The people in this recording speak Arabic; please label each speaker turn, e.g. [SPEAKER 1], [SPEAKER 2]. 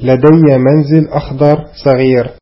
[SPEAKER 1] لدي منزل أخضر صغير.